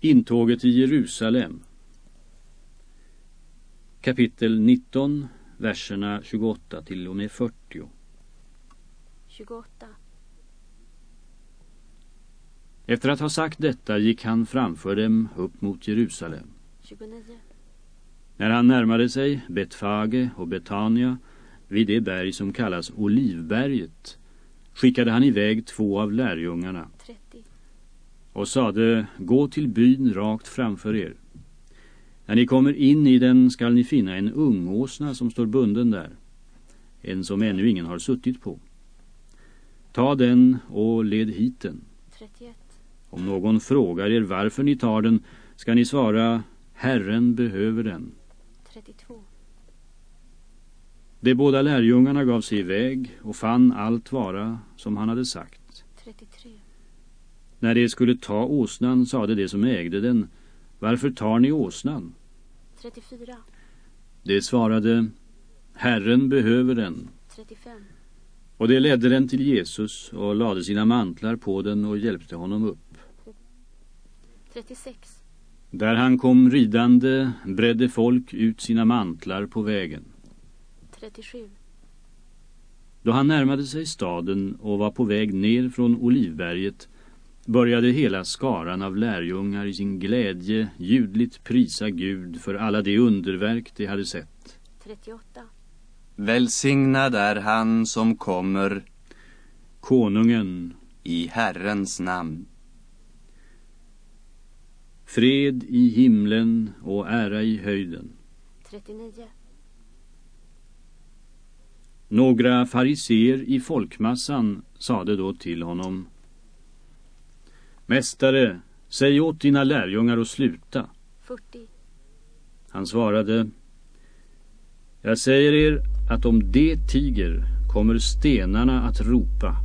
Intåget i Jerusalem Kapitel 19, verserna 28 till och med 40 28. Efter att ha sagt detta gick han framför dem upp mot Jerusalem. 29. När han närmade sig Betfage och Betania vid det berg som kallas Olivberget skickade han iväg två av lärjungarna 30. Och sade, gå till byn rakt framför er. När ni kommer in i den skall ni finna en ungåsna som står bunden där, en som ännu ingen har suttit på. Ta den och led hit den. 31. Om någon frågar er varför ni tar den ska ni svara, Herren behöver den. 32. De båda lärjungarna gav sig iväg och fann allt vara som han hade sagt. 33. När de skulle ta åsnan sade de som ägde den, varför tar ni åsnan? 34. De svarade, Herren behöver den. 35. Och de ledde den till Jesus och lade sina mantlar på den och hjälpte honom upp. 36. Där han kom ridande bredde folk ut sina mantlar på vägen. 37. Då han närmade sig staden och var på väg ner från Olivberget började hela skaran av lärjungar i sin glädje ljudligt prisa Gud för alla de underverk de hade sett. 38. Välsignad är han som kommer Konungen, i Herrens namn. fred i himlen och ära i höjden. 39. Några fariser i folkmassan sade då till honom Mästare, säg åt dina lärjungar att sluta. 40. Han svarade Jag säger er att om det tiger kommer stenarna att ropa